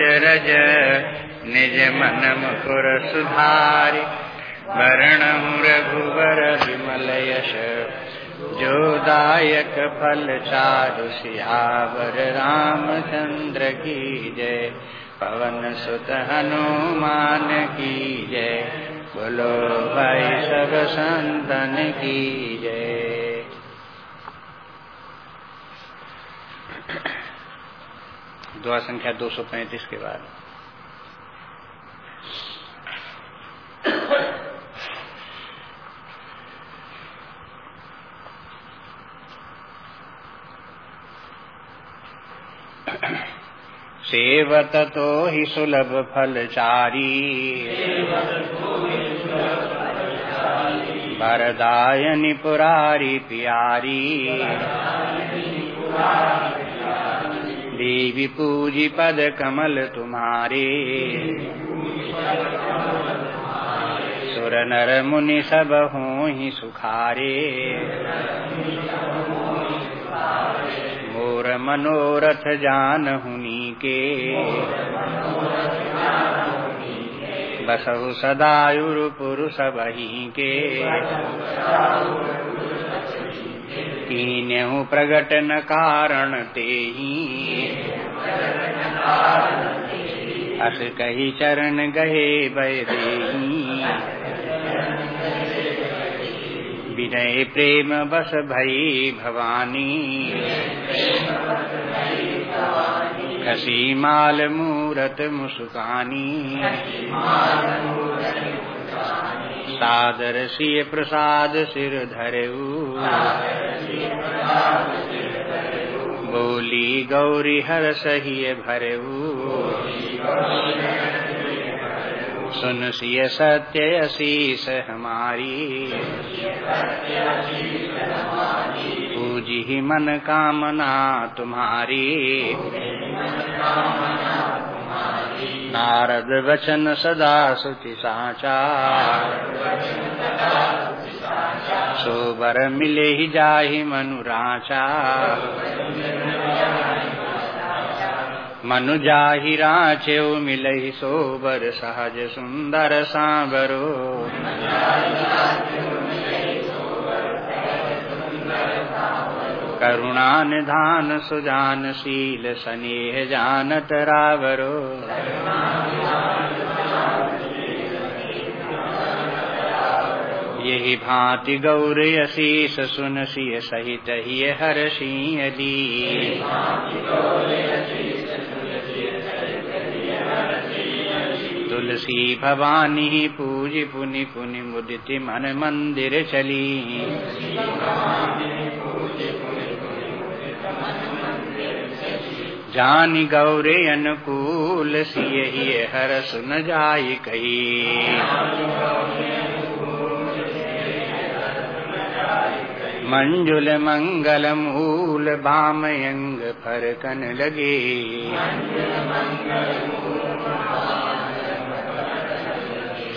अजरज निज मन मुकुर सुधारि। वरण रघुवर विमल यश। जो दायक फल चारु सियावर रामचंद्र की जय। पवन सुत हनुमान की जय। बोलो भाई सब संतन की जय। दुआ संख्या 235 के बाद। सेवत तो ही सुलभ फलचारी। वरदायनि पुरारी प्यारी। देवी पूजी पद कमल तुम्हारे। सुर नर मुनि सब हो ही सुखारे। मोर मनोरथ जान हुनी के बसहु सदायुर पुरुष बही के कीन्यहु प्रगट न कारण ते अस कही चरण गहे बैदेही विनय प्रेम बस भई भवानी। खसी माल मूरत मुस्कानी। सादर सिय प्रसाद सिर धरऊ। बोली गौरी हर सही भरऊ। सुन सिय सत्य अशीष हमारी। पूजी मन कामना तुम्हारी। नारद वचन सदा सुचि साचा सोबर मिले ही जाहि मनु राचा मनु जाहि राचे मिले ही सोबर सहज सुंदर सांबरो करुणा निधान सुजान शील स्नेह जानत रावरो। यही भांति गौर अशीष सुन सिय सहित ही हर सिंहली तुलसी भवानी पूज पुनि पुनि मुदिति मन मंदिर चली। जानी गौरे अनुकूल सिय हर सुन जाय कही। मंजुल मंगल मूल बामयंग फरकन लगे।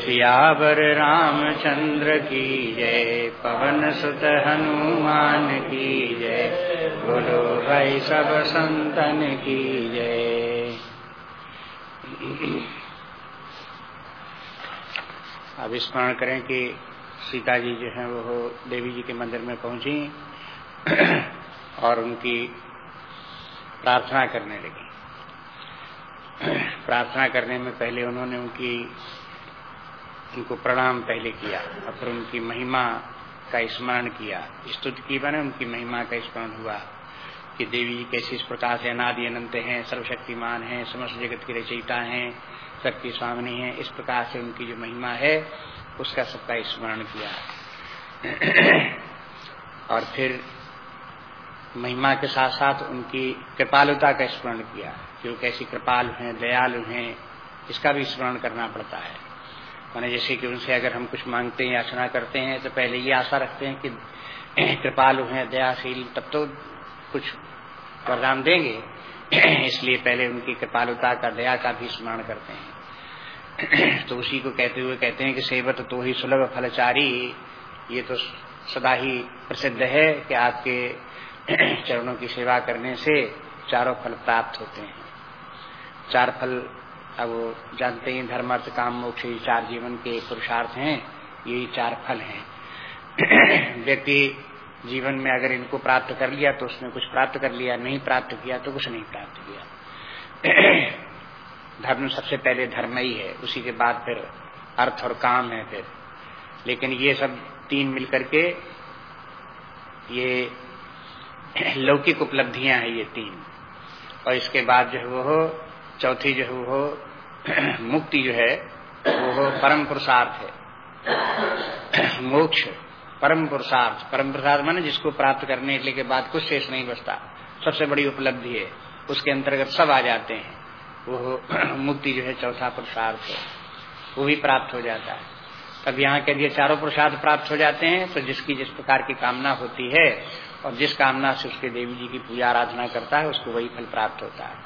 सियावर रामचंद्र की जय, पवन सुत हनुमान की जय, बोलो भाई सब संतन की जय। अब स्मरण करें कि सीता जी जो है वो देवी जी के मंदिर में पहुँची और उनकी प्रार्थना करने लगी। प्रार्थना करने में पहले उन्होंने उनकी उनको प्रणाम पहले किया और फिर उनकी महिमा का स्मरण किया। स्तुति की बने उनकी महिमा का स्मरण हुआ कि देवी कैसे इस प्रकार से अनादि अनंत हैं, सर्वशक्तिमान हैं, समस्त जगत की रचयिता हैं शक्ति स्वामिनी है। इस प्रकार से उनकी जो महिमा है, उसका सबका स्मरण किया। और फिर महिमा के साथ साथ उनकी कृपालुता का स्मरण किया कि वो कैसी कृपालु हैं, दयालु हैं, इसका भी स्मरण करना पड़ता है। माने जैसे कि उनसे अगर हम कुछ मांगते हैं, याचना करते हैं तो पहले ये आशा रखते हैं कि, कृपालु हैं, दयाशील, तब तो कुछ वरदान देंगे। इसलिए पहले उनकी कृपालुता का, दया का भी स्मरण करते हैं। तो उसी को कहते हुए कहते हैं कि सेवत तो ही सुलभ फलचारी। ये तो सदा ही प्रसिद्ध है कि आपके चरणों की सेवा करने से चारों फल प्राप्त होते हैं। चार फल अब जानते हैं धर्म अर्थ काम, मोक्ष ये चार जीवन के पुरुषार्थ हैं यही चार फल हैं। व्यक्ति जीवन में अगर इनको प्राप्त कर लिया तो उसने कुछ प्राप्त कर लिया, नहीं प्राप्त किया तो कुछ नहीं प्राप्त किया। धर्म सबसे पहले धर्म ही है, उसी के बाद फिर अर्थ और काम है फिर। लेकिन ये सब तीन मिलकर के ये लौकिक उपलब्धियाँ हैं ये तीन। और इसके बाद जो है वो चौथी जो है वो मुक्ति जो है, वो हो परम पुरुषार्थ है। मोक्ष, परम पुरुषार्थ। परम पुरुषार्थ माने जिसको प्राप्त करने के बाद कुछ शेष नहीं बचता। सबसे बड़ी उपलब्धि है, उसके अंतर्गत सब आ जाते हैं। वो मुक्ति जो है चौथा पुरुषार्थ है। वो भी प्राप्त हो जाता है। तब यहाँ के लिए चारों पुरुषार्थ प्राप्त हो जाते हैं तो जिसकी जिस प्रकार की कामना होती है, और जिस कामना से उसके देवी जी की पूजा आराधना करता है, उसको वही फल प्राप्त होता है।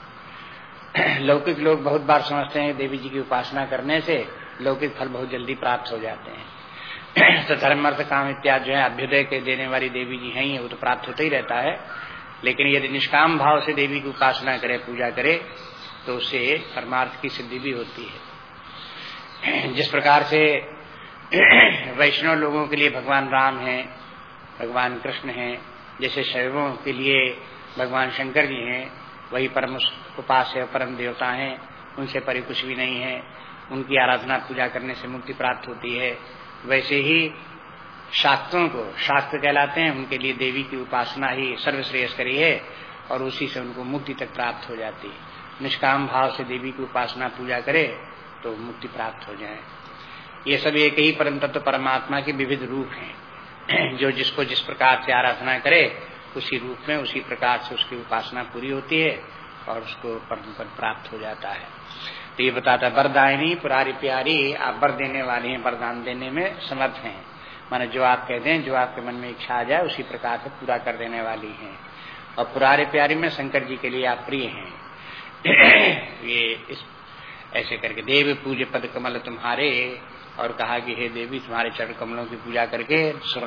लौकिक लोग बहुत बार समझते हैं देवी जी की उपासना करने से लौकिक फल बहुत जल्दी प्राप्त हो जाते हैं। तो धर्म अर्थ काम इत्यादि जो है, अभ्युदय के देने वाली देवी जी हैं, वो तो प्राप्त होता ही रहता है। लेकिन यदि निष्काम भाव से देवी की उपासना करे, पूजा करे तो उससे परमार्थ की सिद्धि भी होती है। जिस प्रकार से वैष्णव लोगों के लिए भगवान राम हैं, भगवान कृष्ण हैं, जैसे शैवों के लिए भगवान शंकर जी हैं वही परम उपास है, परम देवता हैं, उनसे परे कुछ भी नहीं है। उनकी आराधना, पूजा करने से मुक्ति प्राप्त होती है। वैसे ही शास्त्रों को, शास्त्र कहलाते हैं, उनके लिए देवी की उपासना ही सर्वश्रेयस्करी है और उसी से उनको मुक्ति तक प्राप्त हो जाती है। निष्काम भाव से देवी की उपासना, पूजा करे तो मुक्ति प्राप्त हो जाए। ये सब एक ही परम तत्व परमात्मा के विविध रूप हैं। जो जिसको जिस प्रकार से आराधना करे उसी रूप में, उसी प्रकार से उसकी उपासना पूरी होती है और उसको परम पद प्राप्त हो जाता है। तो ये बताता है, वरदायनी पुरारी प्यारी, आप वर देने वाली हैं, वरदान देने में समर्थ हैं। माने जो आप कहते हैं, जो आपके मन में इच्छा आ जाए, उसी प्रकार से पूरा कर देने वाली हैं। और पुरारे प्यारी में शंकर जी के लिए आप प्रिय हैं। ये इस, ऐसे करके, देव पूज पद कमल तुम्हारे, और कहा कि हे देवी, तुम्हारे चरण कमलों की पूजा करके सुर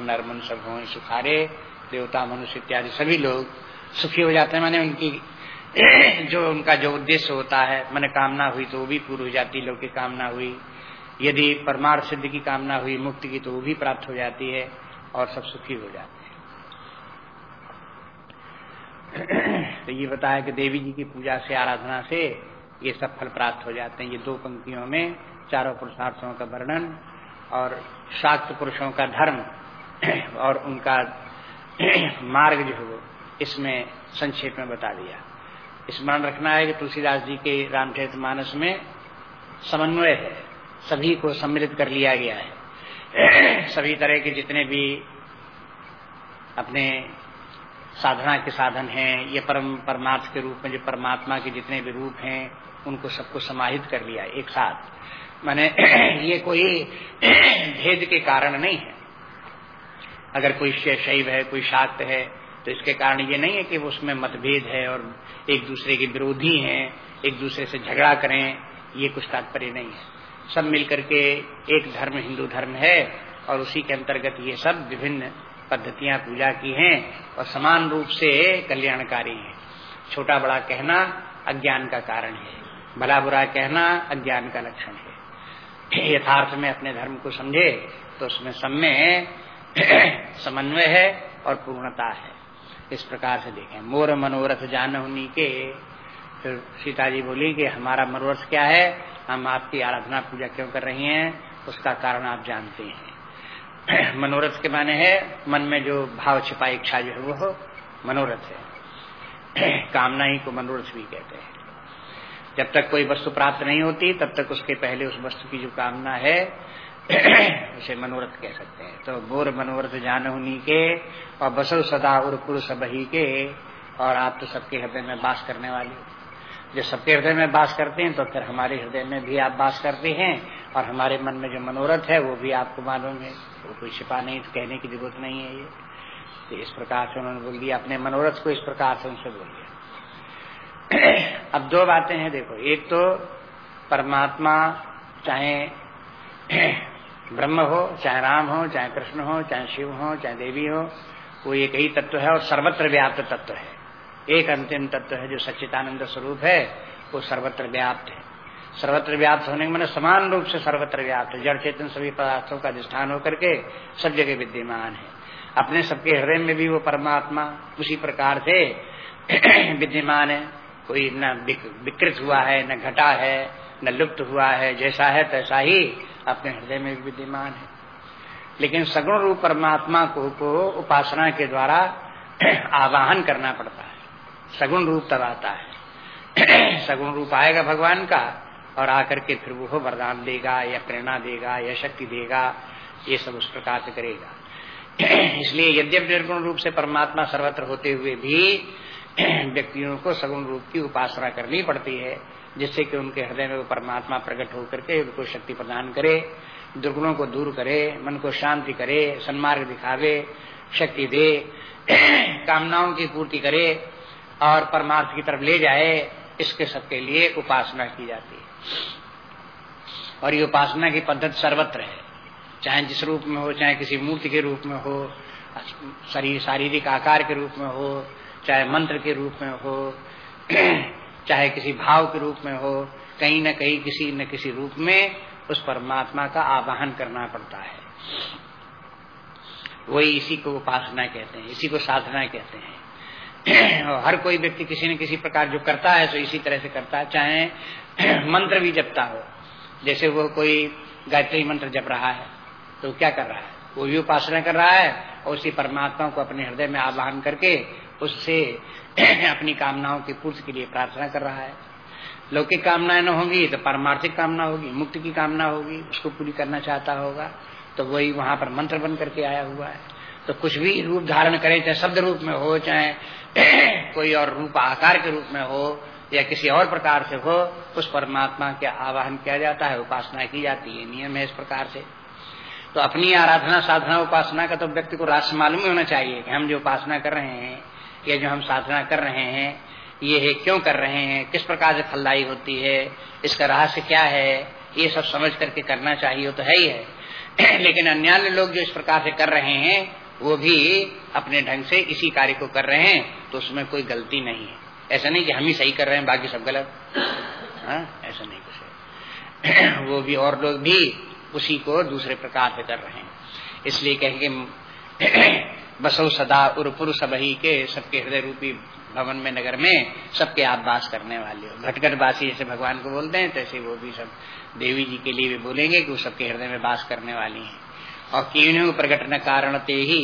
सब हो, सुखारे देवता, मनुष्य इत्यादि सभी लोग सुखी हो जाते हैं। मैंने उनकी जो उनका जो उद्देश्य होता है, मैंने कामना हुई तो वो भी पूरी हो जाती लोग की कामना हुई। यदि परमार्थ सिद्धि की कामना हुई, मुक्ति की तो वो भी प्राप्त हो जाती है और सब सुखी हो जाते हैं। तो ये बताया कि देवी जी की पूजा से, आराधना से ये सब फल प्राप्त हो जाते हैं। ये दो पंक्तियों में चारों पुरुषार्थों का वर्णन और शाक्त पुरुषों का धर्म और उनका मार्ग जो है, इसमें संक्षेप में बता दिया। स्मरण रखना है कि तुलसीदास जी के रामचरित मानस में समन्वय है। सभी को सम्मिलित कर लिया गया है। सभी तरह के जितने भी अपने साधना के साधन हैं, ये परम परमार्थ के रूप में, जो परमात्मा के जितने भी रूप हैं, उनको सबको समाहित कर लिया एक साथ। माने ये कोई भेद के कारण नहीं है। अगर कोई शैव है, कोई शाक्त है तो इसके कारण ये नहीं है कि उसमें मतभेद है और एक दूसरे के विरोधी हैं, एक दूसरे से झगड़ा करें, ये कुछ तात्पर्य नहीं है। सब मिलकर के एक धर्म हिंदू धर्म है और उसी के अंतर्गत ये सब विभिन्न पद्धतियाँ पूजा की हैं और समान रूप से कल्याणकारी हैं। छोटा बड़ा कहना अज्ञान का कारण है, भला बुरा कहना अज्ञान का लक्षण है। यथार्थ में अपने धर्म को समझे तो उसमें सब में समन्वय है और पूर्णता है। इस प्रकार से देखें। मोर मनोरथ जान के, फिर सीता जी बोली कि हमारा मनोरथ क्या है? हम आपकी आराधना पूजा क्यों कर रही हैं? उसका कारण आप जानते हैं। मनोरथ के माने है, मन में जो भाव छिपा इच्छा जो है वो मनोरथ है। कामना ही को मनोरथ भी कहते हैं। जब तक कोई वस्तु प्राप्त नहीं होती, तब तक उसके पहले उस वस्तु की जो कामना है उसे मनोरथ कह सकते हैं। तो गोर मनोरथ जान उन्हीं के और बसो सदा और पुरुष बही के और आप तो सबके हृदय में बास करने वाले जो सबके हृदय में बास करते हैं तो फिर हमारे हृदय में भी आप बास करते हैं और हमारे मन में जो मनोरथ है, वो भी आपको मालूम है। वो कोई छिपा नहीं तो कहने की ज़रूरत नहीं है ये। तो इस प्रकार से उन्होंने बोल दिया, अपने मनोरथ को इस प्रकार से उनसे बोल दिया। अब दो बातें हैं, देखो। एक तो परमात्मा चाहे ब्रह्म हो, चाहे राम हो, चाहे कृष्ण हो, चाहे शिव हो, चाहे देवी हो, वो एक ही तत्व है और सर्वत्र व्याप्त तत्व है। एक अंतिम तत्व है जो सच्चिदानंद स्वरूप है, वो सर्वत्र व्याप्त है। सर्वत्र व्याप्त होने के मैंने समान रूप से सर्वत्र व्याप्त है। जड़ चेतन सभी पदार्थों का अधिष्ठान होकर के सब जगह विद्यमान है। अपने सबके हृदय में भी वो परमात्मा उसी प्रकार से विद्यमान है। कोई न विकृत हुआ है, न घटा है, न लुप्त हुआ है, जैसा है तैसा ही अपने हृदय में भी विद्यमान है। लेकिन सगुण रूप परमात्मा को, को उपासना के द्वारा आवाहन करना पड़ता है। सगुण रूप तब आता है। सगुण रूप आएगा भगवान का और आकर के फिर वो वरदान देगा या प्रेरणा देगा या शक्ति देगा ये सब उस प्रकार से करेगा। इसलिए यद्यप निर्गुण रूप से परमात्मा सर्वत्र होते हुए भी व्यक्तियों को सगुण रूप की उपासना करनी पड़ती है, जिससे कि उनके हृदय में वो परमात्मा प्रकट होकर के उनको शक्ति प्रदान करे, दुर्गुणों को दूर करे, मन को शांति करे, सन्मार्ग दिखावे, शक्ति दे, कामनाओं की पूर्ति करे और परमार्थ की तरफ़ ले जाए, इसके सबके लिए उपासना की जाती है। और ये उपासना की पद्धति सर्वत्र है। चाहे जिस रूप में हो, चाहे किसी मूर्ति के रूप में हो, शरीर, शारीरिक आकार के रूप में हो चाहे मंत्र के रूप में हो, चाहे किसी भाव के रूप में हो, कहीं न कहीं किसी न किसी रूप में उस परमात्मा का आवाहन करना पड़ता है। वही इसी को उपासना कहते हैं, इसी को साधना कहते हैं। और हर कोई व्यक्ति किसी न किसी प्रकार जो करता है तो इसी तरह से करता है, चाहे मंत्र भी जपता हो। जैसे वो कोई गायत्री मंत्र जप रहा है तो क्या कर रहा है? वो भी उपासना कर रहा है, और उसी परमात्मा को अपने हृदय में आवाहन करके उससे अपनी कामनाओं की पूर्ति के लिए प्रार्थना कर रहा है। लौकिक कामनाएँ न होंगी तो पारमार्थिक कामना होगी, मुक्ति की कामना होगी, उसको पूरी करना चाहता होगा तो वही वहाँ पर मंत्र बन करके आया हुआ है। तो कुछ भी रूप धारण करे, चाहे शब्द रूप में हो, चाहे कोई और रूप, आकार के रूप में हो, या किसी और प्रकार से हो, उस परमात्मा के आवाहन किया जाता है, उपासना की जाती है, नियम है इस प्रकार से। तो अपनी आराधना साधना, उपासना का तो व्यक्ति को राष्ट्र मालूम होना चाहिए कि हम जो उपासना कर रहे हैं या जो हम साधना कर रहे हैं, ये है क्यों कर रहे हैं, किस प्रकार से फलदायी होती है, इसका रहस्य क्या है, ये सब समझ करके करना चाहिए तो है ही है। लेकिन अन्य लोग जो इस प्रकार से कर रहे हैं, वो भी अपने ढंग से इसी कार्य को कर रहे हैं तो उसमें कोई गलती नहीं है। ऐसा नहीं कि हम ही सही कर रहे हैं, बाकी सब गलत। हाँ ऐसा नहीं कुछ वो भी और लोग भी उसी को दूसरे प्रकार से कर रहे हैं। इसलिए कहेंगे बसो सदा उर्पुर सबही के सबके हृदय रूपी भवन में, नगर में सबके आप वास करने वाले हो। घटघट बासी जैसे भगवान को बोलते हैं, तैसे वो भी सब देवी जी के लिए भी बोलेंगे कि वो सबके हृदय में वास करने वाली हैं। और कीणु प्रकट न कारण ते ही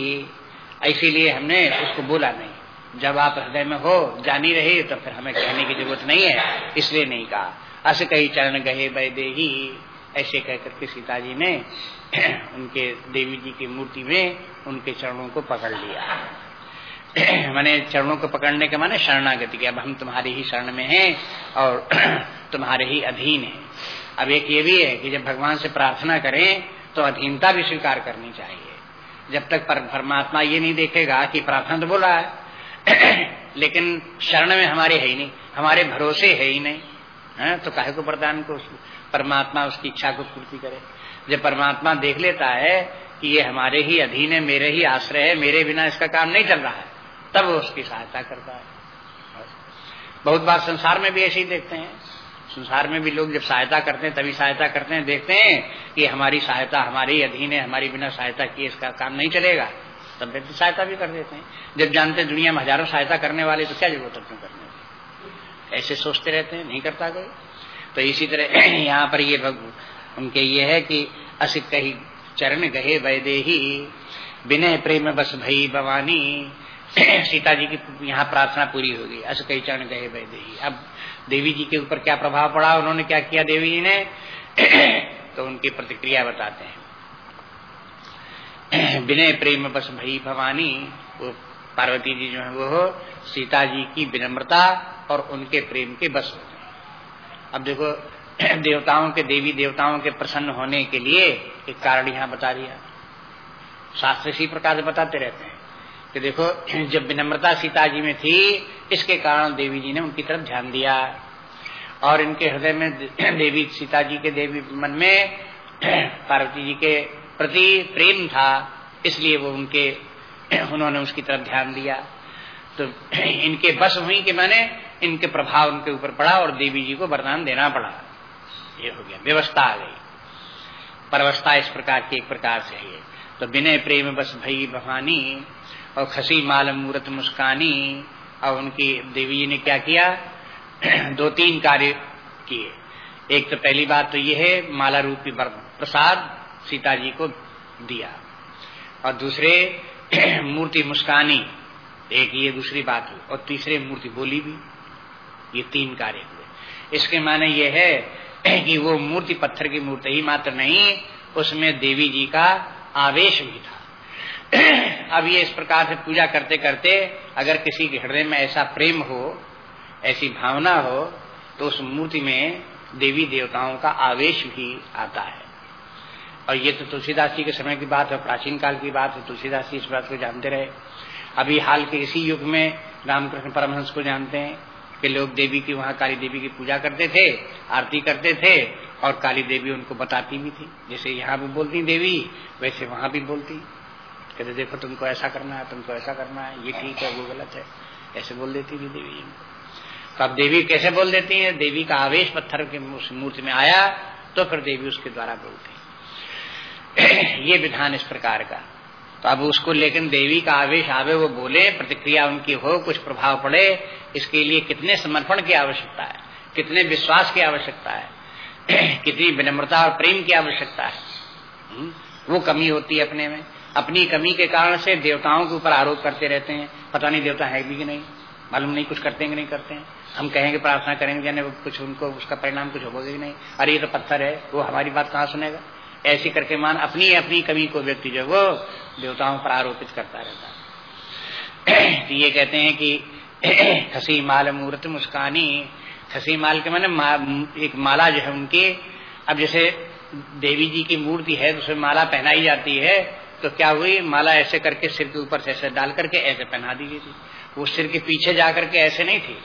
इसीलिए हमने उसको बोला नहीं। जब आप हृदय में हो, जानी रहे तो फिर हमें कहने की ज़रूरत नहीं है, इसलिए नहीं कहा। अस कही चरण गहे दे ऐसे कहकर के सीता जी ने उनके देवी जी की मूर्ति में उनके चरणों को पकड़ लिया। मैंने चरणों को पकड़ने के माने शरणागति के। अब हम तुम्हारी ही शरण में हैं और तुम्हारे ही अधीन हैं। अब एक ये भी है कि जब भगवान से प्रार्थना करें तो अधीनता भी स्वीकार करनी चाहिए। जब तक परमात्मा ये नहीं देखेगा कि प्रार्थना तो बोला है। लेकिन शरण में हमारे है ही नहीं। हमारे भरोसे है ही नहीं। है तो काहे को प्रदान को परमात्मा उसकी इच्छा को पूर्ति करे? जब परमात्मा देख लेता है कि ये हमारे ही अधीन है, मेरे ही आश्रय है, मेरे बिना इसका काम नहीं चल रहा है, तब वो उसकी सहायता करता है। बहुत बार संसार में भी ऐसे ही देखते हैं। संसार में भी लोग जब सहायता करते हैं, तभी सहायता करते हैं, देखते हैं कि हमारी सहायता, हमारे ही अधीन है, हमारी बिना सहायता किए इसका काम नहीं चलेगा, तब व्यक्ति सहायता भी कर देते हैं। जब जानते हैं दुनिया में हज़ारों सहायता करने वाले तो क्या ज़रूरत है करने की? ऐसे सोचते रहते हैं, नहीं करता कोई। तो इसी तरह यहाँ पर ये उनके ये है कि असित कही चरण गहे वैदे ही विनय प्रेम बस भई भवानी। सीता जी की यहाँ प्रार्थना पूरी होगी अस कही चरण गहे वैदे ही अब देवी जी के ऊपर क्या प्रभाव पड़ा, उन्होंने क्या किया देवी जी ने? तो उनकी प्रतिक्रिया बताते हैं। विनय प्रेम बस भई भवानी, वो पार्वती जी जो है वो सीता जी की विनम्रता और उनके प्रेम के बस अब देखो देवताओं के, देवी देवताओं के प्रसन्न होने के लिए एक कारण यहाँ बता दिया। शास्त्र इसी प्रकार से बताते रहते हैं कि देखो, जब विनम्रता सीता जी में थी, इसके कारण देवी जी ने उनकी तरफ़ ध्यान दिया। और इनके हृदय में देवी, सीता जी के देवी मन में, पार्वती जी के प्रति प्रेम था, इसलिए वो उनके, उन्होंने उसकी तरफ़ ध्यान दिया। तो इनके बस हुई कि मैंने इनके प्रभाव उनके ऊपर पड़ा और देवी जी को वरदान देना पड़ा। ये हो गया, व्यवस्था आ गई। परवस्था इस प्रकार की एक प्रकार से है। तो बिना प्रेम बस भई भवानी और खसी माल मूर्त मुस्कानी और उनकी देवी जी ने क्या किया? दो तीन कार्य किए। एक तो पहली बात तो ये है, माला रूपी प्रसाद सीता जी को दिया। और दूसरे, मूर्ति मुस्कानी, एक ये दूसरी बात हुई। और तीसरे मूर्ति बोली भी। ये तीन कार्य हुए। इसके माने ये है कि वो मूर्ति पत्थर की मूर्ति ही मात्र नहीं, उसमें देवी जी का आवेश भी था। अब ये इस प्रकार से पूजा करते करते अगर किसी के हृदय में ऐसा प्रेम हो, ऐसी भावना हो तो उस मूर्ति में देवी देवताओं का आवेश भी आता है। और ये तो तुलसीदास जी के समय की बात है, प्राचीन काल की बात है, तुलसीदास जी इस बात को जानते रहे। अभी हाल के इसी युग में रामकृष्ण परमहंस को जानते हैं। कि लोग देवी की, वहाँ काली देवी की पूजा करते थे, आरती करते थे, और काली देवी उनको बताती भी थी। जैसे यहाँ भी बोलती देवी, वैसे वहाँ भी बोलती। कहते, देखो, तुमको ऐसा करना है, तुमको ऐसा करना है, ये ठीक है, वो गलत है। ऐसे बोल देती थी देवी जी तो अब देवी कैसे बोल देती है? देवी का आवेश पत्थर के मूर्ति में आया तो फिर देवी उसके द्वारा बोलती ये विधान इस प्रकार का। तो अब उसको लेकिन देवी का आवेश आवे, वो बोले, प्रतिक्रिया उनकी हो, कुछ प्रभाव पड़े, इसके लिए कितने समर्पण की आवश्यकता है, कितने विश्वास की आवश्यकता है, कितनी विनम्रता और प्रेम की आवश्यकता है। हम्म? वो कमी होती है अपने में। अपनी कमी के कारण से देवताओं के ऊपर आरोप करते रहते हैं। पता नहीं, देवता है भी कि नहीं? मालूम नहीं, कुछ करते हैं कि नहीं करते हैं? हम कहेंगे, प्रार्थना करेंगे कुछ उनको, उसका परिणाम कुछ होगा कि नहीं? अरे, ये तो पत्थर है, वो हमारी बात कहाँ सुनेगा? ऐसी करके मान अपनी अपनी कमी को व्यक्ति जो वो देवताओं पर आरोपित करता रहता तो ये कहते हैं कि खसी माल मूर्त मुस्कानी खसी माल के मैंने मा, एक माला जो है उनकी अब जैसे देवी जी की मूर्ति है तो उसमें माला पहनाई जाती है तो क्या हुई? माला ऐसे करके सिर के ऊपर से ऐसे डाल करके ऐसे पहना दी गई थी। वो सिर के पीछे जा करके ऐसे नहीं थी।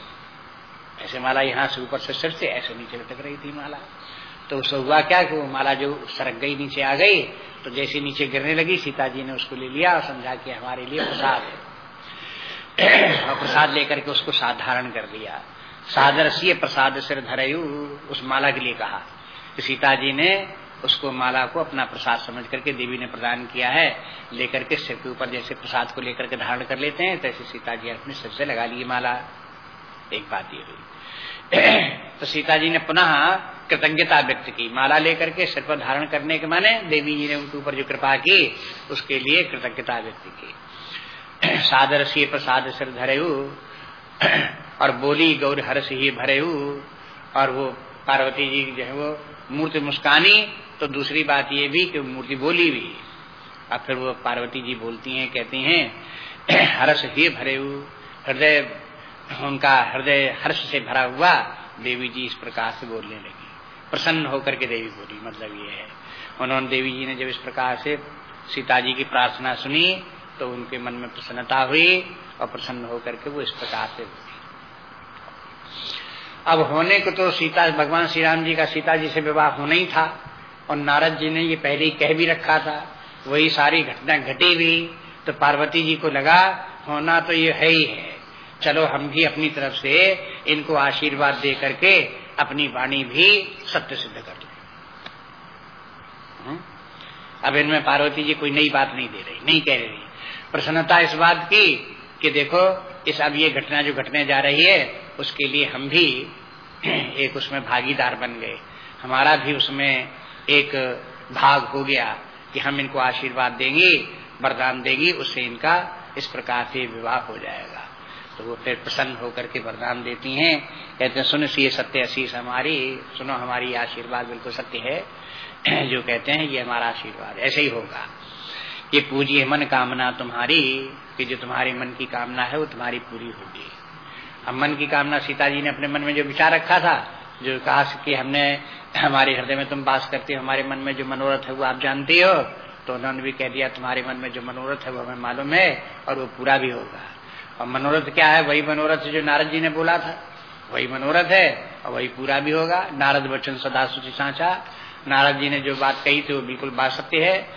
ऐसे माला यहाँ से ऊपर से सिर से ऐसे नीचे लटक रही थी माला। तो उससे हुआ क्या कि वो माला जो सरक गई, नीचे आ गई तो जैसे नीचे गिरने लगी सीता जी ने उसको ले लिया और समझा कि हमारे लिए प्रसाद है। और प्रसाद लेकर के उसको साधारण कर दिया। सादरसीय प्रसाद सिर धरयु, उस माला के लिए कहा। कि सीता जी ने उसको माला को अपना प्रसाद समझ करके देवी ने प्रदान किया है, लेकर के सिर के ऊपर जैसे प्रसाद को लेकर के धारण कर लेते हैं, तैसे सीता जी अपने सिर से लगा ली माला। एक बात ये हुई तो सीता जी ने पुनः कृतज्ञता व्यक्त की। माला लेकर के सिर पर धारण करने के माने देवी जी ने उनके ऊपर जो कृपा की, उसके लिए कृतज्ञता व्यक्त की। सादर सी प्रसाद सिर धरे और बोली गौर हर्ष ही भरे और वो पार्वती जी जो है वो मूर्ति मुस्कानी तो दूसरी बात ये भी कि मूर्ति बोली भी। और फिर वो पार्वती जी बोलती हैं, कहती हैं हर्ष ही भरे हृदय उनका हृदय हर्ष से भरा हुआ देवी जी इस प्रकार से बोलने लगी। प्रसन्न होकर के देवी बोली मतलब ये है। उन्होंने देवी जी ने जब इस प्रकार से सीता जी की प्रार्थना सुनी तो उनके मन में प्रसन्नता हुई और प्रसन्न होकर के वो इस प्रकार से बोली। अब होने को तो सीता, भगवान श्री राम जी का सीता जी से विवाह होना ही था और नारद जी ने ये पहले ही कह भी रखा था, वही सारी घटना घटी भी तो पार्वती जी को लगा, होना तो ये है ही है। चलो हम भी अपनी तरफ़ से इनको आशीर्वाद दे करके अपनी वाणी भी सत्य सिद्ध कर ले। हम्म? अब इनमें पार्वती जी कोई नई बात नहीं दे रही, नहीं कह रही। प्रसन्नता इस बात की कि देखो, इस अब ये घटना जो घटने जा रही है, उसके लिए हम भी एक उसमें भागीदार बन गए। हमारा भी उसमें एक भाग हो गया कि हम इनको आशीर्वाद देंगे, वरदान देंगे, उससे इनका इस प्रकार से विवाह हो जाएगा। तो वो फिर प्रसन्न होकर के वरदान देती हैं। कहते हैं, सुन सी सत्य आशीष हमारी, सुनो हमारी आशीर्वाद बिल्कुल सत्य है। जो कहते हैं, ये हमारा आशीर्वाद ऐसे ही होगा। ये पूजी मन कामना तुम्हारी, कि जो तुम्हारी मन की कामना है, वो तुम्हारी पूरी होगी। अब मन की कामना सीता जी ने अपने मन में जो विचार रखा था, जो कहा कि हमने, हमारे हृदय में तुम बास करते हो, हमारे मन में जो मनोरथ है वो आप जानती हो तो उन्होंने भी कह दिया, तुम्हारे मन में जो मनोरथ है वो हमें मालूम है और वो पूरा भी होगा। और मनोरथ क्या है? वही मनोरथ जो नारद जी ने बोला था। वही मनोरथ है और वही पूरा भी होगा। नारद वचन सदा सुचि। सांचा नारद जी ने जो बात कही थी, वो बिल्कुल बात सत्य है।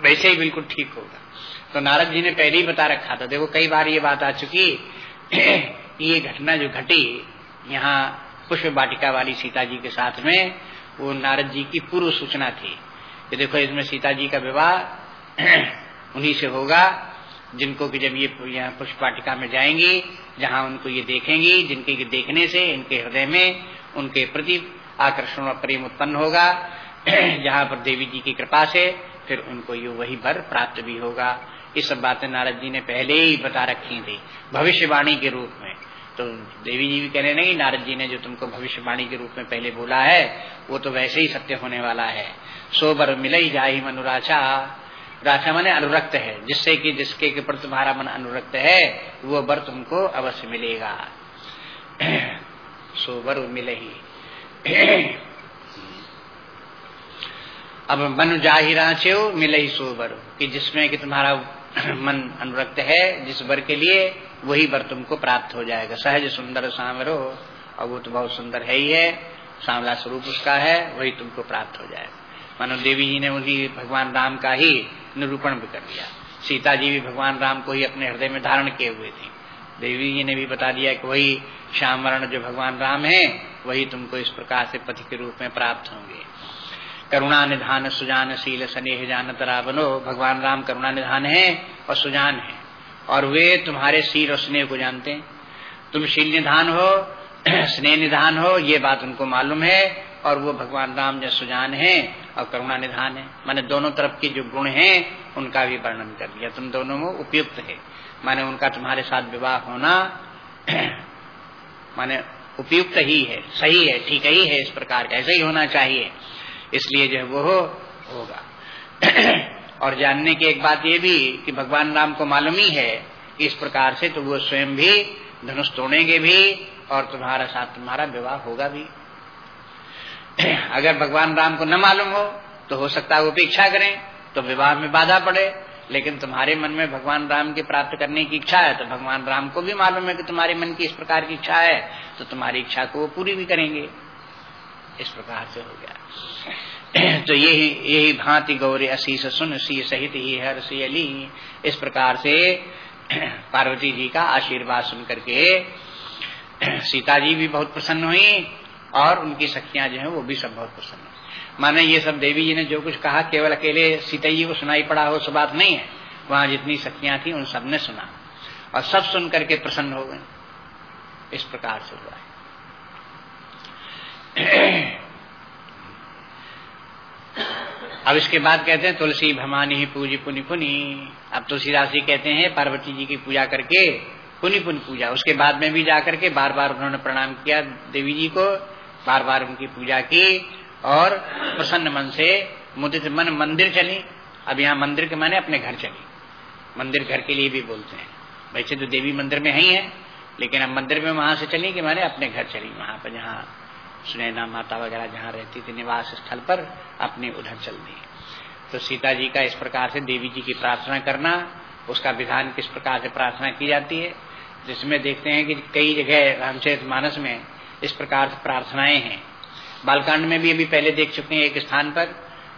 वैसे ही बिल्कुल ठीक होगा। तो नारद जी ने पहले ही बता रखा था। देखो, कई बार ये बात आ चुकी। ये घटना जो घटी, यहाँ पुष्प वाटिका वाली सीता जी के साथ में, वो नारद जी की पूर्व सूचना थी। कि देखो, इसमें सीता जी का विवाह उन्हीं से होगा। जिनको कि जब ये यहाँ पुष्प वाटिका में जाएँगी, जहाँ उनको ये देखेंगी, जिनके देखने से, इनके हृदय में उनके प्रति आकर्षण और प्रेम उत्पन्न होगा, जहाँ पर देवी जी की कृपा से फिर उनको ये वही वर प्राप्त भी होगा। ये सब बातें नारद जी ने पहले ही बता रखी थी, भविष्यवाणी के रूप में। तो देवी जी भी कह रहे कि नारद जी ने जो तुमको भविष्यवाणी के रूप में पहले बोला है, वो तो वैसे ही सत्य होने वाला है। सो बर मिल ही जा मनुराचा। राचा मन अनुरक्त है। जिससे कि, जिसके के पर तुम्हारा मन अनुरक्त है, वो वर तुमको अवश्य मिलेगा। सो बर मिले ही। अब मन जाहि राचे मिले ही सो बर कि जिसमें कि तुम्हारा मन अनुरक्त है, जिस वर के लिए वही वर तुमको प्राप्त हो जाएगा। सहज सुंदर सांवरो और वो तो बहुत सुंदर है ही है, सांवला स्वरूप उसका है, वही तुमको प्राप्त हो जाएगा। मानो देवी जी ने उनकी भगवान राम का ही निरूपण भी कर दिया। सीता जी भी भगवान राम को ही अपने हृदय में धारण किए हुए थी। देवी जी ने भी बता दिया कि वही श्याम जो भगवान राम है, वही तुमको इस प्रकार से पति के रूप में प्राप्त होंगे। करुणा निधान, सुजान शील स्नेह जानत रावनो भगवान राम करुणा निधान है और सुजान है। और वे तुम्हारे शील और स्नेह को जानते हैं। तुम शील निधान हो, स्नेह निधान हो, ये बात उनको मालूम है और वो भगवान राम जो सुजान है। और करुणा निधान है। माने दोनों तरफ़ के जो गुण हैं, उनका भी वर्णन कर दिया। तुम दोनों में उपयुक्त है। माने उनका तुम्हारे साथ विवाह होना माने उपयुक्त ही है, सही है, ठीक ही है, इस प्रकार का ऐसा ही होना चाहिए। इसलिए जो है वो होगा। और जानने की एक बात ये भी कि भगवान राम को मालूम ही है कि इस प्रकार से तो वो स्वयं भी, धनुष तोड़ेंगे भी, और तुम्हारा साथ तुम्हारा विवाह होगा भी। अगर भगवान राम को न मालूम हो तो हो सकता है उपेक्षा करें तो विवाह में बाधा पड़े। लेकिन तुम्हारे मन में भगवान राम की प्राप्त करने की इच्छा है तो भगवान राम को भी मालूम है कि तुम्हारे मन की इस प्रकार की इच्छा है तो तुम्हारी इच्छा को वो पूरी भी करेंगे। इस प्रकार से हो गया। तो यही यही भांति गौरी अशीष सुन, सी सहित ही हर सी अली इस प्रकार से पार्वती जी का आशीर्वाद सुन करके सीता जी भी बहुत प्रसन्न हुई। और उनकी सखियाँ जो है वो भी सब बहुत प्रसन्न है माने ये सब देवी जी ने जो कुछ कहा, केवल अकेले सीता जी को सुनाई पड़ा हो सब बात नहीं है। वहाँ जितनी सखियाँ थी, उन सबने सुना। और सब सुन करके प्रसन्न हो गए। इस प्रकार से हुआ है। अब इसके बाद कहते हैं, तुलसी भवानी ही पूजी पुनि पुनि। अब तुलसीदास जी कहते हैं, पार्वती जी की पूजा करके पुनि पुनि पूजा। उसके बाद में भी जाकर के बार बार उन्होंने प्रणाम किया देवी जी को। बार बार उनकी पूजा की और प्रसन्न मन से मुदित मन मंदिर चली। अब यहाँ मंदिर के माने अपने घर चली। मंदिर घर के लिए भी बोलते हैं। वैसे तो देवी मंदिर में ही है लेकिन अब मंदिर में वहाँ से चली कि मैंने अपने घर चली। वहाँ पर जहाँ सुनैना माता वगैरह जहाँ रहती थी निवास स्थल पर, अपने उधर चल दी। तो सीता जी का इस प्रकार से देवी जी की प्रार्थना करना, उसका विधान किस प्रकार से प्रार्थना की जाती है, जिसमें देखते हैं कि कई जगह रामचरित मानस में इस प्रकार से प्रार्थनाएँ हैं। बालकांड में भी अभी पहले देख चुके हैं एक स्थान पर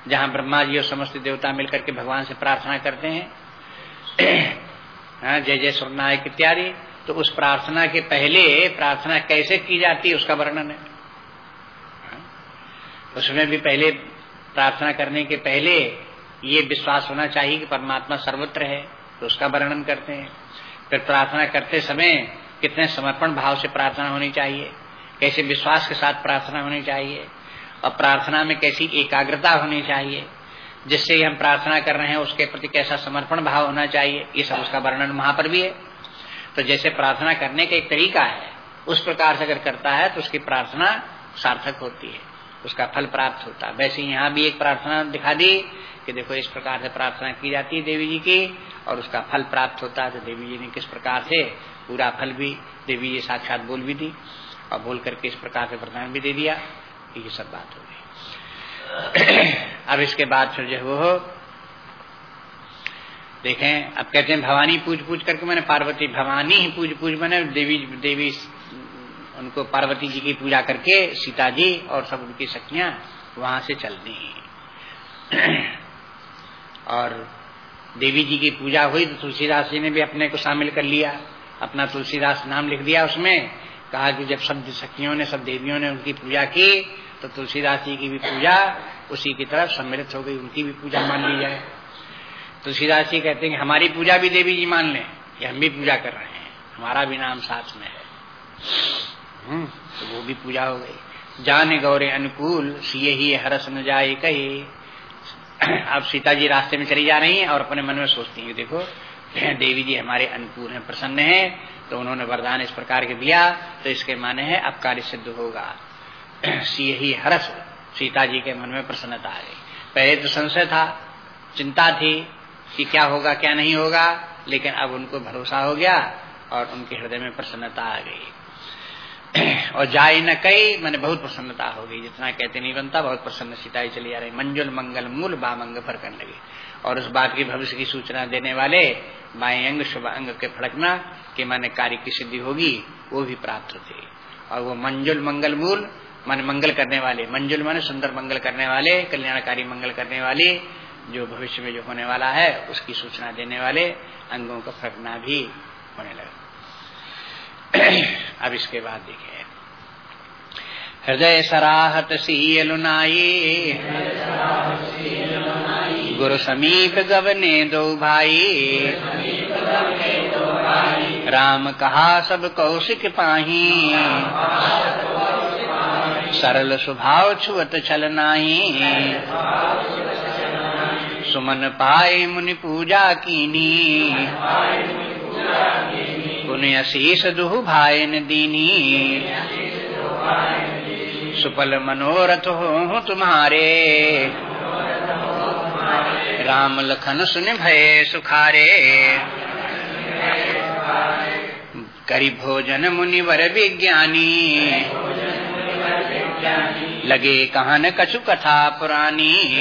जहाँ ब्रह्मा जी और समस्त देवता मिलकर के भगवान से प्रार्थना करते हैं। हाँ, जय जय सुरनायक इत्यादि। तो उस प्रार्थना के पहले प्रार्थना कैसे की जाती है उसका वर्णन है उसमें भी पहले प्रार्थना करने के पहले ये विश्वास होना चाहिए कि परमात्मा सर्वत्र है तो उसका वर्णन करते हैं। फिर प्रार्थना करते समय कितने समर्पण भाव से प्रार्थना होनी चाहिए। कैसे विश्वास के साथ प्रार्थना होनी चाहिए और प्रार्थना में कैसी एकाग्रता होनी चाहिए, जिससे हम प्रार्थना कर रहे हैं उसके प्रति कैसा समर्पण भाव होना चाहिए, ये सब उसका वर्णन वहाँ पर भी है। तो जैसे प्रार्थना करने का एक तरीका है, उस प्रकार से अगर करता है तो उसकी प्रार्थना सार्थक होती है, उसका फल प्राप्त होता है। वैसे यहाँ भी एक प्रार्थना दिखा दी कि देखो इस प्रकार से प्रार्थना की जाती है देवी जी की और उसका फल प्राप्त होता है। तो देवी जी ने किस प्रकार से पूरा फल भी देवी जी साक्षात बोल भी दी। और बोल करके इस प्रकार से वरदान भी दे दिया ये सब बात हो गई। अब इसके बाद फिर जो वो देखें, अब कहते हैं भवानी पूज पूज करके मैंने पार्वती, भवानी ही पूज पूज मैंने, देवी देवी उनको पार्वती जी की पूजा करके सीता जी और सब उनकी सखियाँ वहाँ से चल दी और देवी जी की पूजा हुई तो तुलसीदास जी ने भी अपने को शामिल कर लिया, अपना तुलसीदास नाम लिख दिया उसमें कहा कि जब सब सखियों ने सब देवियों ने उनकी पूजा की तो तुलसीदास जी की भी पूजा उसी की तरफ़ सम्मिलित हो गई उनकी भी पूजा मान ली जाए। तुलसीदास जी कहते हैं हमारी पूजा भी देवी जी मान लें ये हम भी पूजा कर रहे हैं हमारा भी नाम साथ में है। हम्म, तो वो भी पूजा हो गई। जान गौरे अनुकूल सीए ही हरस न जाए कही। अब सीता जी रास्ते में चली जा रही हैं और अपने मन में सोचती हैं देखो देवी जी हमारे अनुकूल हैं, प्रसन्न हैं तो उन्होंने वरदान इस प्रकार के दिया तो इसके माने है, अब कार्य सिद्ध होगा। सी ही हरस, सीता जी के मन में प्रसन्नता आ गई। पहले तो संशय था, चिंता थी कि क्या होगा, क्या नहीं होगा, लेकिन अब उनको भरोसा हो गया और उनके हृदय में प्रसन्नता आ गई। और जाए न कई, मैंने बहुत प्रसन्नता हो गई, जितना कहते नहीं बनता, बहुत प्रसन्न सीताई चली आ रही। मंजुल मंगल मूल बामंग भर करने लगे। और उस बात की भविष्य की सूचना देने वाले बाएँ अंग, शुभ अंग के फड़कना कि माने कार्य की सिद्धि होगी, वो भी प्राप्त थे और वो मंजुल मंगल मूल, मन मंगल करने वाले, मंजुल मन सुंदर मंगल करने वाले, कल्याणकारी मंगल करने वाले, जो भविष्य में जो होने वाला है, उसकी सूचना देने वाले, अंगों का फड़कना भी होने लगा। अब इसके बाद देखे। हृदय सराहत सी लुनाई गुरु समीप गवने दो भाई। राम कहा, सब कौशिक पाही। सरल स्वभाव छुअत छल नाही। सुमन पाए मुनि पूजा कीनी। पुण्य शीश दुह भाई दीनी। सुपल मनोरथ हो तुम्हारे। राम लखन सुन भय सुखारे। करी भोजन मुनिवर विज्ञानी। लगे कहन कछु कथा पुरानी।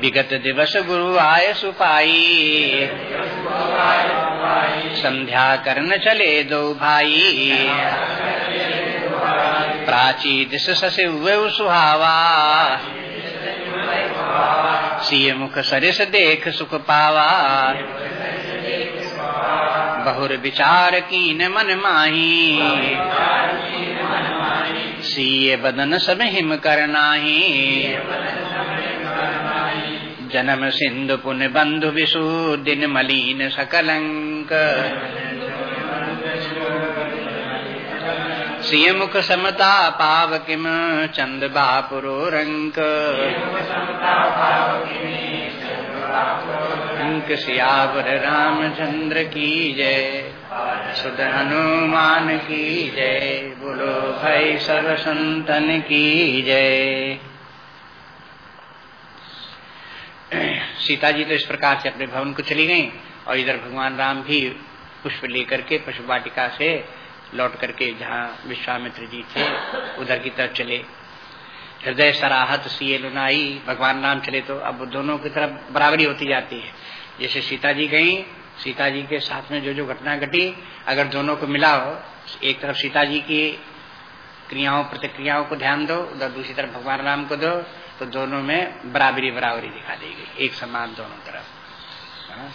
विगत दिवस गुरु आय सुपाई। संध्या करन चले दो भाई। प्राची दिश ससिव सुहावा। सिय मुख सरिस देख सुख पावा। बहुर विचार कीन मन माही। सीय बदन सब हिम करनाही जन्म सिंधु पुन बंधु विशु दिन मलिन सकलंक। सिय मुख समता पाव किम चंद बापुरो रंक। अंक सियावर रामचंद्र की जय सुध हनुमान की जय, बोलो भाई सर्व संतन की जय। सीता जी तो इस प्रकार से अपने भवन को चली गईं और इधर भगवान राम भी पुष्प लेकर के पशु वाटिका से लौट करके जहाँ विश्वामित्र जी थे, उधर की तरफ़ चले। हृदय सराहत सीए लुनाई, भगवान राम चले तो अब दोनों की तरफ़ बराबरी होती जाती है। जैसे सीता जी गई, सीता जी के साथ में जो जो घटना घटी, अगर दोनों को मिला हो, एक तरफ़ सीता जी की क्रियाओं, प्रतिक्रियाओं को ध्यान दो, उधर दूसरी तरफ़ भगवान राम को दो तो दोनों में बराबरी बराबरी दिखा देगी एक समान दोनों तरफ़। हाँ?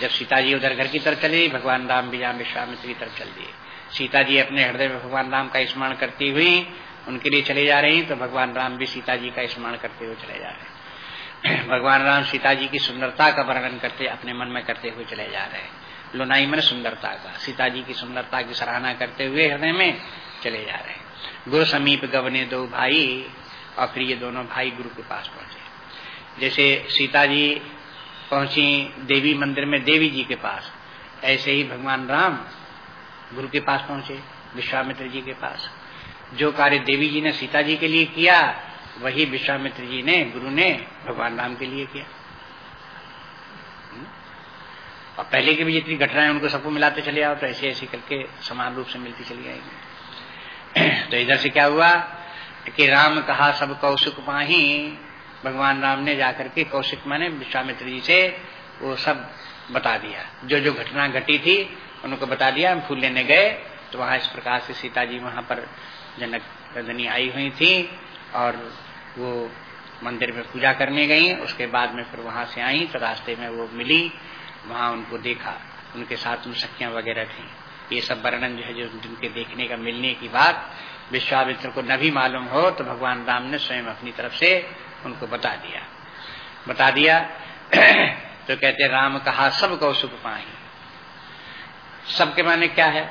जब सीता जी उधर घर की तरफ़ चली, भगवान राम भी जहाँ विश्वामित्र की तरफ़ चल दिए। सीता जी अपने हृदय में भगवान राम का स्मरण करती हुई उनके लिए चले जा रही तो भगवान राम भी सीता जी का स्मरण करते हुए चले जा रहे हैं। भगवान राम सीता जी की सुंदरता का वर्णन करते, अपने मन में करते हुए चले जा रहे हैं। लोनाई मन सुंदरता का, सीता जी की सुंदरता की सराहना करते हुए हृदय में चले जा रहे हैं। गुरु समीप गवने दो भाई और फिर ये दोनों भाई गुरु के पास पहुँचे। जैसे सीता जी पहुँची देवी मंदिर में, देवी जी के पास, ऐसे ही भगवान राम गुरु के पास पहुँचे, विश्वामित्र जी के पास। जो कार्य देवी जी ने सीता जी के लिए किया, वही विश्वामित्र जी ने, गुरु ने भगवान राम के लिए किया। हम्म? और पहले की भी जितनी घटनाएँ उनको सबको मिलाते चले आओ तो ऐसे ऐसे करके समान रूप से मिलती चली आएगी। तो इधर से क्या हुआ कि राम कहा, सब कौशिक पाही भगवान राम ने जाकर के कौशिक माने विश्वामित्र जी से वो सब बता दिया। जो जो घटना घटी थी उनको बता दिया, हम फूल लेने गए तो वहाँ इस प्रकार से सीता जी वहाँ पर जनक रजनी आई हुई थी और वो मंदिर में पूजा करने गई, उसके बाद में फिर वहाँ से आई तो रास्ते में वो मिली, वहाँ उनको देखा, उनके साथ में सखियाँ वगैरह थी। ये सब वर्णन जो है, जो जिनके देखने का, मिलने की बात विश्वामित्र को न भी मालूम हो तो भगवान राम ने स्वयं अपनी तरफ़ से उनको बता दिया। बता दिया तो कहते राम कहा, सब कौशुक पाई सबके माने क्या है,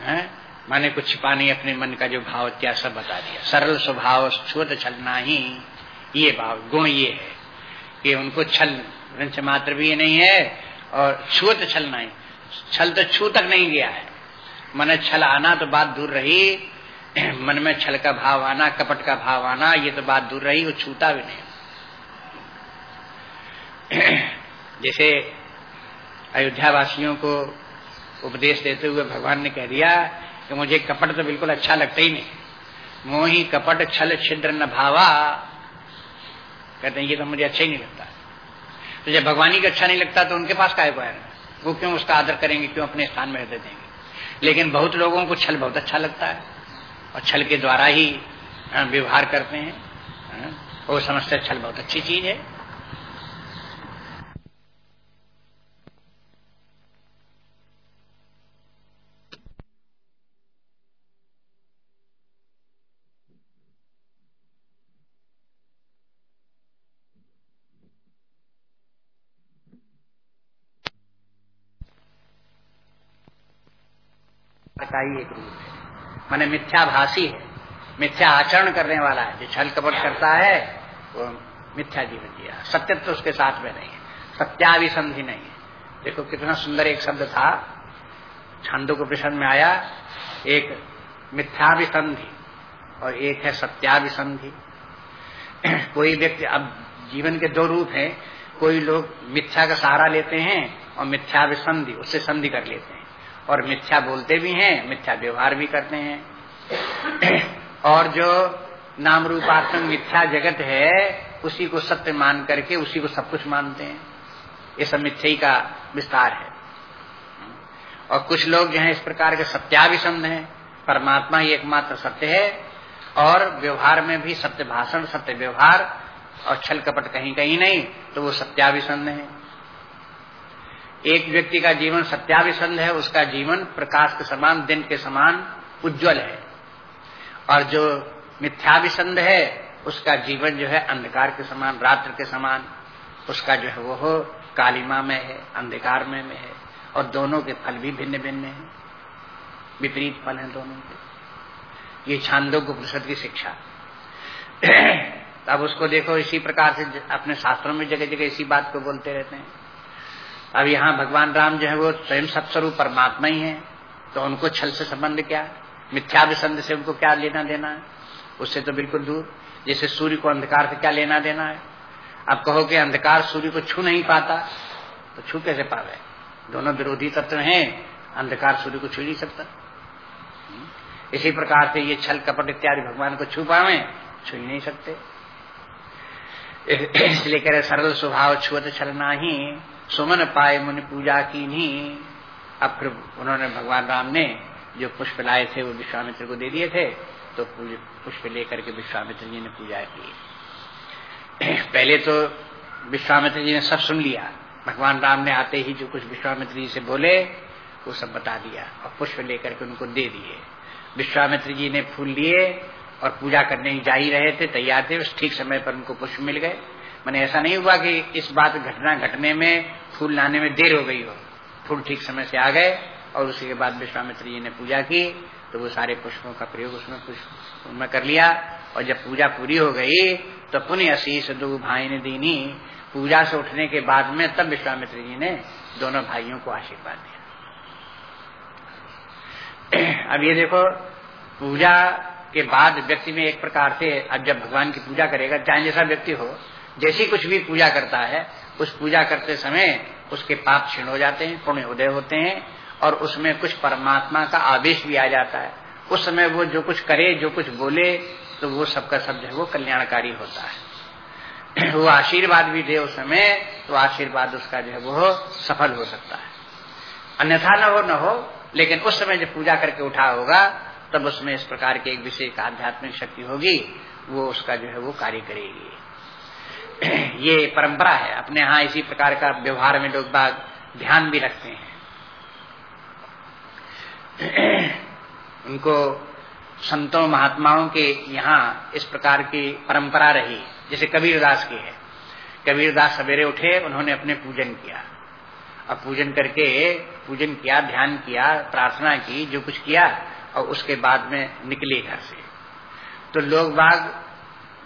है? माने कुछ छिपाने अपने मन का जो भाव क्या सब बता दिया। सरल स्वभाव छुत छलना ही ये भाव गुण ये है कि उनको छल वृंश मात्र भी नहीं है और छूत छलना ही छल तो छू तक नहीं गया है। मन छल आना तो बात दूर रही मन में छल का भाव आना कपट का भाव आना ये तो बात दूर रही वो छूता भी नहीं। जैसे अयोध्या वासियों को उपदेश देते हुए भगवान ने कह दिया कि मुझे कपट तो बिल्कुल अच्छा लगता ही नहीं। मोही कपट छल छिद्र न भावा। कहते हैं, ये तो मुझे अच्छा ही नहीं लगता। तो जब भगवानी का अच्छा नहीं लगता तो उनके पास काय को है? वो क्यों उसका आदर करेंगे, क्यों अपने स्थान में रहते देंगे? लेकिन बहुत लोगों को छल बहुत अच्छा लगता है। और छल के द्वारा ही व्यवहार करते हैं। वो समझते छल बहुत अच्छी चीज़ है। ही एक रूप है। मैंने मिथ्याभाषी है। मिथ्या आचरण करने वाला है। जो छल कपट करता है, वो मिथ्या जीवन जिया सत्य तो उसके साथ में नहीं है। सत्याभिसंधि नहीं है। देखो कितना सुंदर एक शब्द था। छंदों को प्रश्न में आया, एक मिथ्याभिसंधि और एक है सत्याभिसंधि। कोई व्यक्ति, अब जीवन के दो रूप हैं। कोई लोग मिथ्या का सहारा लेते हैं और मिथ्याभिसंधि, उससे संधि कर लेते हैं। और मिथ्या बोलते भी हैं, मिथ्या व्यवहार भी करते हैं। और जो नाम रूपात्मक मिथ्या जगत है, उसी को सत्य मान करके उसी को सब कुछ मानते हैं। ये सब मिथ्या का विस्तार है। और कुछ लोग जो है, इस प्रकार के सत्याभिसंध हैं। परमात्मा ही एकमात्र सत्य है। और व्यवहार में भी सत्य भाषण, सत्य व्यवहार, और छल कपट कहीं कहीं नहीं तो वो सत्याभिसंध है। एक व्यक्ति का जीवन सत्याभिसंध है उसका जीवन प्रकाश के समान दिन के समान उज्जवल है। और जो मिथ्याभिसंध है उसका जीवन जो है अंधकार के समान रात्र के समान उसका जो है वो हो कालिमा में है अंधकार में, में है। और दोनों के फल भी भिन्न भिन्न है। विपरीत फल है दोनों के। ये छांदोग्य परिषद की शिक्षा। अब उसको देखो इसी प्रकार से अपने शास्त्रों में जगह जगह इसी बात को बोलते रहते हैं। अब यहाँ भगवान राम जो है वो स्वयं सत्स्वरूप परमात्मा ही है तो उनको छल से संबंध क्या? मिथ्याभिसंध से उनको क्या लेना देना है? उससे तो बिल्कुल दूर। जैसे सूर्य को अंधकार से क्या लेना देना है? अब कहो कि अंधकार सूर्य को छू नहीं पाता तो छू कैसे पावे? दोनों विरोधी तत्व हैं, अंधकार सूर्य को छू नहीं सकता। इसी प्रकार से ये छल, कपट इत्यादि भगवान को छू पावे, छू ही नहीं सकते। इसलिए कह रहे सरल स्वभाव छुअत छलना ही सुमन पाए मुनि पूजा की नहीं। अब फिर उन्होंने भगवान राम ने जो पुष्प लाए थे, वो विश्वामित्र को दे दिए थे तो पुष्प लेकर के विश्वामित्र जी ने पूजा की। पहले तो विश्वामित्र जी ने सब सुन लिया। भगवान राम ने आते ही जो कुछ विश्वामित्र जी से बोले, वो सब बता दिया और पुष्प लेकर के उनको दे दिए। विश्वामित्र जी ने फूल लिए और पूजा करने जा ही रहे थे, तैयार थे उस ठीक समय पर उनको पुष्प मिल गए। मैंने ऐसा नहीं हुआ कि इस बात घटना घटने में, फूल लाने में देर हो गई हो। फूल ठीक समय से आ गए और उसी के बाद विश्वामित्र जी ने पूजा की तो वो सारे पुष्पों का प्रयोग उसमें पुष्प में कर लिया और जब पूजा पूरी हो गई तो पुण्य अशीष दो भाई ने दीनी। पूजा से उठने के बाद में तब विश्वामित्र जी ने दोनों भाइयों को आशीर्वाद दिया। अब ये देखो, पूजा के बाद व्यक्ति में एक प्रकार से, अब जब भगवान की पूजा करेगा, चाहे जैसा व्यक्ति हो जैसी कुछ भी पूजा करता है, उस पूजा करते समय उसके पाप क्षीण हो जाते हैं, पुण्य उदय होते हैं और उसमें कुछ परमात्मा का आवेश भी आ जाता है। उस समय वो जो कुछ करे, जो कुछ बोले तो वो सबका सब जो है वो कल्याणकारी होता है। वो आशीर्वाद भी दे उस समय तो आशीर्वाद उसका जो है वो सफल हो सकता है। अन्यथा न हो न हो, लेकिन उस समय जब पूजा करके उठा होगा, तब उसमें इस प्रकार की एक विशेष आध्यात्मिक शक्ति होगी, वो उसका जो है वो कार्य करेगी। ये परंपरा है। अपने यहाँ इसी प्रकार का व्यवहार में लोग बाग ध्यान भी रखते हैं। उनको संतों महात्माओं के यहाँ इस प्रकार की परंपरा रही, जैसे कबीरदास की है। कबीरदास सवेरे उठे, उन्होंने अपने पूजन किया। अब पूजन करके, पूजन किया, ध्यान किया, प्रार्थना की, जो कुछ किया, और उसके बाद में निकले घर से। तो लोग बाग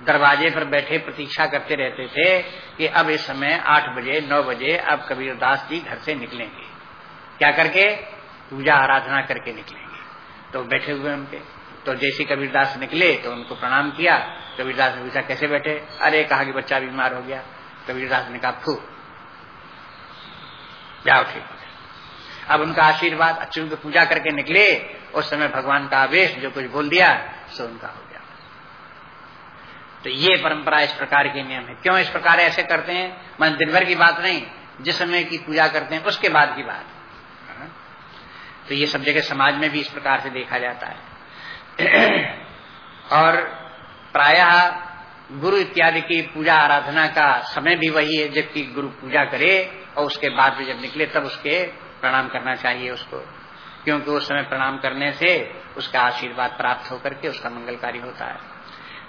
दरवाजे पर बैठे प्रतीक्षा करते रहते थे कि अब इस समय आठ बजे, नौ बजे अब कबीरदास जी घर से निकलेंगे। क्या करके? पूजा आराधना करके निकलेंगे। तो बैठे हुए उनके। तो जैसे कबीरदास निकले तो उनको प्रणाम किया। कबीरदास ने पूछा, कैसे बैठे? अरे, कहा कि बच्चा बीमार हो गया। कबीरदास ने कहा, फू, जाओ ठीक अब उनका आशीर्वाद, अच्छी पूजा करके निकले। उस समय भगवान का आवेश, जो कुछ बोल दिया, सो उनका हो तो ये परंपरा इस प्रकार के नियम है। क्यों इस प्रकार ऐसे करते हैं? मन दिन भर की बात नहीं, जिस समय की पूजा करते हैं, उसके बाद की बात। तो ये सब जगह समाज में भी इस प्रकार से देखा जाता है। और प्रायः गुरु इत्यादि की पूजा आराधना का समय भी वही है, जबकि गुरु पूजा करे और उसके बाद भी जब निकले, तब उसके प्रणाम करना चाहिए उसको। क्योंकि उस समय प्रणाम करने से उसका आशीर्वाद प्राप्त होकर के उसका मंगलकारी होता है।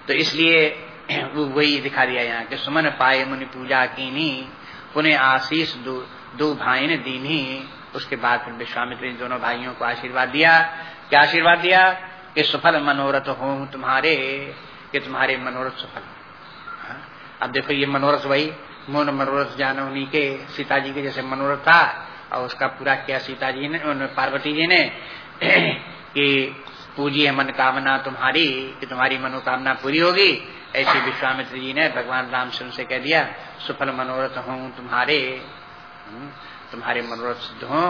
तो इसलिए वो वही दिखा दिया यहाँ कि सुमन पाए मुनि पूजा कीनी पुनः आशीष दो, भाई ने दीनी। उसके बाद फिर विश्वामित्र इन दोनों भाइयों को आशीर्वाद दिया। क्या आशीर्वाद दिया? कि सफल मनोरथ हो तुम्हारे कि तुम्हारे मनोरथ सफल। हाँ? अब देखो ये मनोरथ वही मोन मनोरथ जानो उन्हीं के सीता जी के जैसे मनोरथ था और उसका पूरा किया सीता जी ने पार्वती जी ने। कि पूजी मन कामना तुम्हारी कि तुम्हारी मनोकामना पूरी होगी। ऐसे विश्वामित्र जी ने भगवान राम सिंह से कह दिया सुफल मनोरथ हूँ तुम्हारे। हम्म, तुम्हारे मनोरथ सिद्ध हो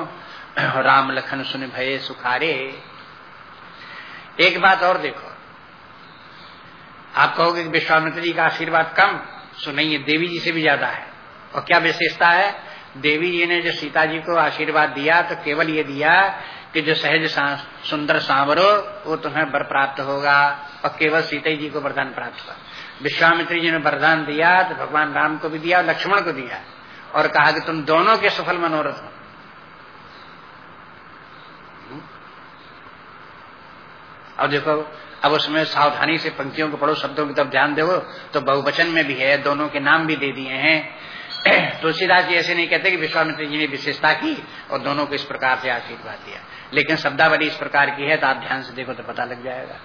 राम लखन सुन भय सुखारे। एक बात और देखो। आप कहोगे कि विश्वामित्र जी का आशीर्वाद कम सो नहीं है देवी जी से भी ज़्यादा है। और क्या विशेषता है? देवी जी ने जो सीता जी को आशीर्वाद दिया तो केवल ये दिया कि जो सहज सुंदर सांवरो, वो तुम्हें वर प्राप्त होगा और केवल सीता जी को वरदान प्राप्त हुआ विश्वामित्री जी ने वरदान दिया तो भगवान राम को भी दिया लक्ष्मण को दिया और कहा कि तुम दोनों के सफल मनोरथ हो। और देखो, अब उसमें सावधानी से पंक्तियों को पढ़ो, शब्दों की तरफ़ ध्यान दो तो बहुवचन में भी है, दोनों के नाम भी दे दिए हैं। तुलसीदास जी ऐसे नहीं कहते कि विश्वामित्र जी ने विशेषता की और दोनों को इस प्रकार से आशीर्वाद दिया। लेकिन शब्दावली इस प्रकार की है तो आप ध्यान से देखो तो पता लग जाएगा।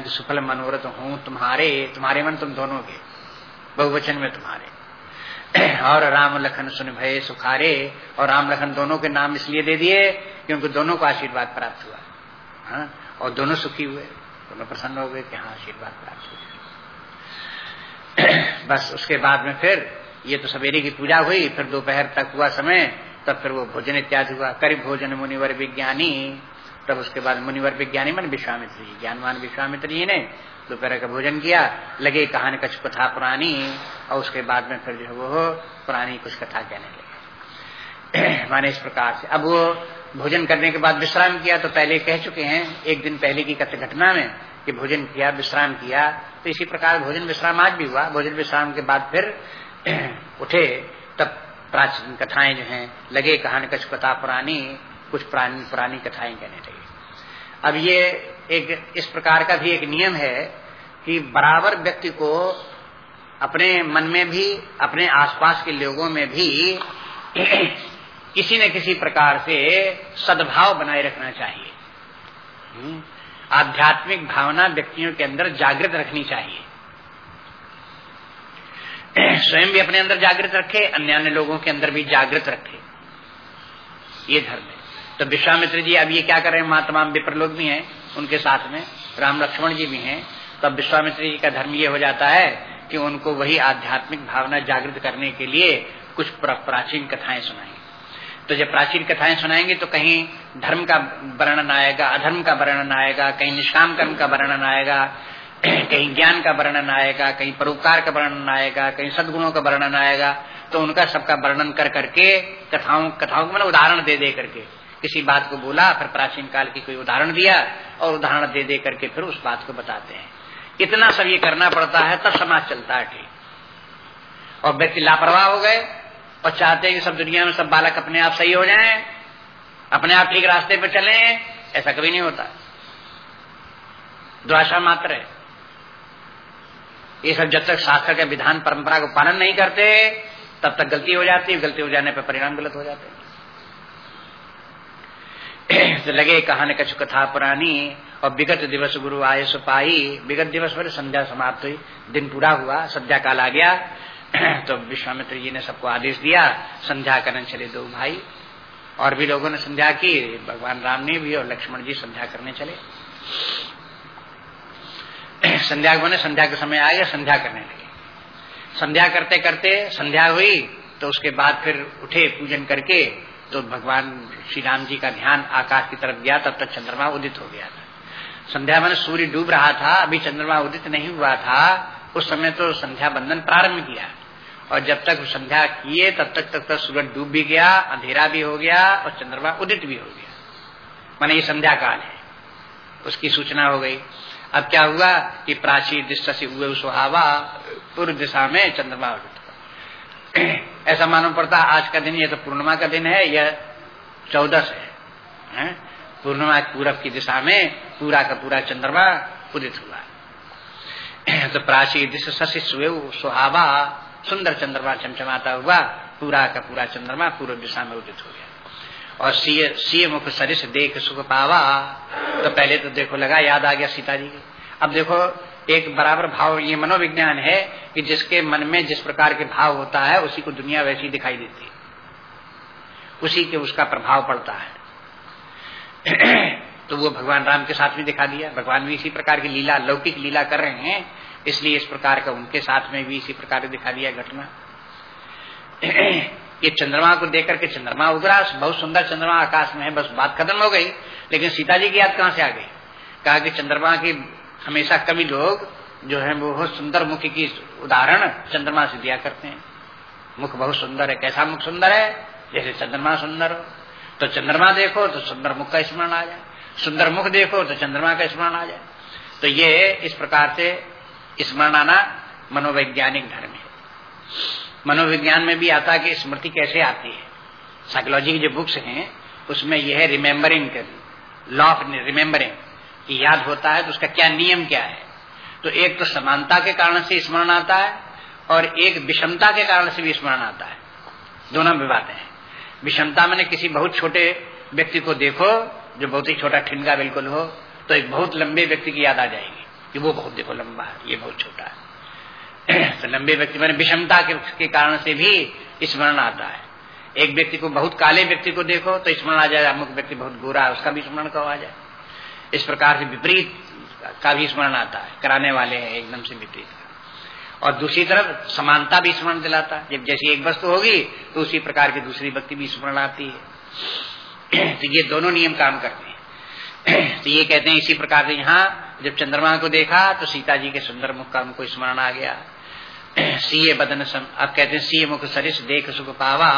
कि सुफल मनोरथ हूँ तुम्हारे तुम्हारे मन तुम दोनों के, बहुवचन में तुम्हारे। और राम लखन सुन भय सुखारे, और राम लखन दोनों के नाम इसलिए दे दिए क्योंकि दोनों को आशीर्वाद प्राप्त हुआ। हा? और दोनों सुखी हुए, दोनों प्रसन्न हो गए कि हाँ आशीर्वाद प्राप्त हुआ बस उसके बाद में फिर ये तो सवेरे की पूजा हुई, फिर दोपहर तक हुआ समय तब फिर वो भोजन इत्यादि हुआ। कर भोजन मुनिवर विज्ञानी। तब उसके बाद मुनिवर विज्ञानी मन विश्वामित्र। जी ज्ञानवान विश्वामित्र जी ने दोपहर का भोजन किया। लगे कहानी कुछ कथा पुरानी। और उसके बाद में फिर जो वो पुरानी कुछ कथा कहने लगे। माने इस प्रकार से। अब वो भोजन करने के बाद विश्राम किया तो पहले कह चुके हैं, एक दिन पहले की घटना में कि भोजन किया, विश्राम किया। तो इसी प्रकार भोजन विश्राम आज भी हुआ। भोजन विश्राम के बाद फिर उठे। तब प्राचीन कथाएँ जो हैं लगे कहानी कछ कथा पुरानी कुछ पुरानी पुरानी कथाएँ कहने लगे। अब ये एक इस प्रकार का भी एक नियम है कि बराबर व्यक्ति को अपने मन में भी अपने आसपास के लोगों में भी किसी न किसी प्रकार से सद्भाव बनाए रखना चाहिए। हम्म, आध्यात्मिक भावना व्यक्तियों के अंदर जागृत रखनी चाहिए। स्वयं भी अपने अंदर जागृत रखे अन्य अन्य लोगों के अंदर भी जागृत रखे। ये धर्म है। तो विश्वामित्र जी, अब ये क्या कर रहे हैं? महात्मा विप्र लोग भी हैं उनके साथ में, राम लक्ष्मण जी भी हैं। तब विश्वामित्र जी का धर्म ये हो जाता है कि उनको वही आध्यात्मिक भावना जागृत करने के लिए कुछ प्राचीन कथाएँ सुनाएँगे तो जब प्राचीन कथाएँ सुनाएँगे तो कहीं धर्म का वर्णन आएगा, अधर्म का वर्णन आएगा, कहीं निष्काम कर्म का वर्णन आएगा कहीं ज्ञान का वर्णन आएगा, कहीं परोपकार का वर्णन आएगा, कहीं सदगुणों का वर्णन आएगा तो उनका सबका वर्णन कर करके कथाओं कथाओं को मैंने उदाहरण दे दे करके किसी बात को बोला, फिर प्राचीन काल की कोई उदाहरण दिया और उदाहरण दे दे करके फिर उस बात को बताते हैं। इतना सब ये करना पड़ता है, तब समाज चलता है ठीक। और व्यक्ति लापरवाह हो गए और चाहते हैं कि सब दुनिया में सब बालक अपने आप सही हो जाएँ, अपने आप ठीक रास्ते पर चले, ऐसा कभी नहीं होता। दुआशा मात्र है। ये सब जब तक शास्त्र के विधान परंपरा को पालन नहीं करते, तब तक गलती हो जाती है गलती हो जाने पर परिणाम गलत हो जाते। तो लगे कहानी कछु कथा पुरानी और विगत दिवस गुरु आए सुपाई विगत दिवस पर संध्या समाप्त हुई, दिन पूरा हुआ, संध्या काल आ गया। तो विश्वामित्र जी ने सबको आदेश दिया, संध्या करने चले दो भाई। और भी लोगों ने संध्या की, भगवान राम ने भी और लक्ष्मण जी संध्या करने चले। संध्या बने संध्या के समय आ गया संध्या करने लगे। संध्या करते करते संध्या हुई तो उसके बाद फिर उठे पूजन करके तो भगवान श्री राम जी का ध्यान आकाश की तरफ़ गया, तब तक चंद्रमा उदित हो गया था। संध्या मैंने सूर्य डूब रहा था, अभी चंद्रमा उदित नहीं हुआ था, उस समय तो संध्या बंधन प्रारंभ किया। और जब तक संध्या किए, तब तक तक तक सूरज डूब भी गया, अंधेरा भी हो गया, और चंद्रमा उदित भी हो गया। माने ये संध्या काल है। उसकी सूचना हो गई। अब क्या हुआ कि प्राची दिशा से हुए सुहावा पूर्व दिशा में चंद्रमा ऐसा मालूम पड़ता आज का दिन ये तो पूर्णिमा का दिन है यह चौदस है, है? पूर्णिमा पूरब की दिशा में पूरा का पूरा चंद्रमा उदित हुआ। तो प्राची दिशा से सुहावा सुंदर चंद्रमा चमचमाता हुआ पूरा का पूरा चंद्रमा पूर्व दिशा में उदित हो गया। और सीए सीए मुख सरिस देख सुख पावा। तो पहले तो देखो, लगा याद आ गया सीता जी अब देखो, एक बराबर भाव, ये मनोविज्ञान है कि जिसके मन में जिस प्रकार के भाव होता है, उसी को दुनिया वैसी दिखाई देती है। उसी के उसका प्रभाव पड़ता है। तो वो भगवान राम के साथ में दिखा दिया। भगवान भी इसी प्रकार की लीला, लौकिक लीला कर रहे हैं, इसलिए इस प्रकार का उनके साथ में भी इसी प्रकार दिखा दिया घटना। ये चंद्रमा को देख करके चंद्रमा उगरा बहुत सुंदर चंद्रमा आकाश में है, बस बात खत्म हो गई। लेकिन सीता जी की याद कहाँ से आ गई? कहा कि चंद्रमा की हमेशा कवि लोग जो है, वो बहुत सुंदर मुख की उदाहरण चंद्रमा से दिया करते हैं। मुख बहुत सुंदर है। कैसा मुख सुंदर है? जैसे चंद्रमा सुंदर हो। तो चंद्रमा देखो तो सुंदर मुख का स्मरण आ जाए। सुंदर मुख देखो तो चंद्रमा का स्मरण आ जाए। तो ये इस प्रकार से स्मरण आना मनोवैज्ञानिक धर्म है। मनोविज्ञान में भी आता कि स्मृति कैसे आती है। साइकोलॉजी की जो बुक्स हैं, उसमें यह है रिमेम्बरिंग लॉ ऑफ़ रिमेम्बरिंग याद होता है तो उसका क्या नियम क्या है। तो एक तो समानता के कारण से स्मरण आता है और एक विषमता के कारण से भी स्मरण आता है। दोनों भी बातें हैं। विषमता मैंने किसी बहुत छोटे व्यक्ति को देखो, जो बहुत ही छोटा ठिनगा बिल्कुल हो तो एक बहुत लंबे व्यक्ति की याद आ जाएगी कि वो बहुत देखो, लंबा है, ये बहुत छोटा है। तो लंबे व्यक्ति मैंने विषमता के, के कारण से भी स्मरण आता है। एक व्यक्ति को बहुत काले व्यक्ति को देखो तो स्मरण आ जाए अमुक व्यक्ति बहुत गोरा है उसका भी स्मरण कब आ जाए। इस प्रकार से विपरीत का भी स्मरण आता है कराने वाले हैं एकदम से विपरीत। और दूसरी तरफ़ समानता भी स्मरण दिलाता है। जब जैसी एक वस्तु होगी तो उसी प्रकार की दूसरी व्यक्ति भी स्मरण आती है। तो ये दोनों नियम काम करते हैं। तो ये कहते हैं इसी प्रकार से यहाँ जब चंद्रमा को देखा तो सीता जी के सुंदर मुख का उनको स्मरण आ गया। सीए बदन सम, अब कहते हैं सीए मुख सरिस, देख सुख पावा।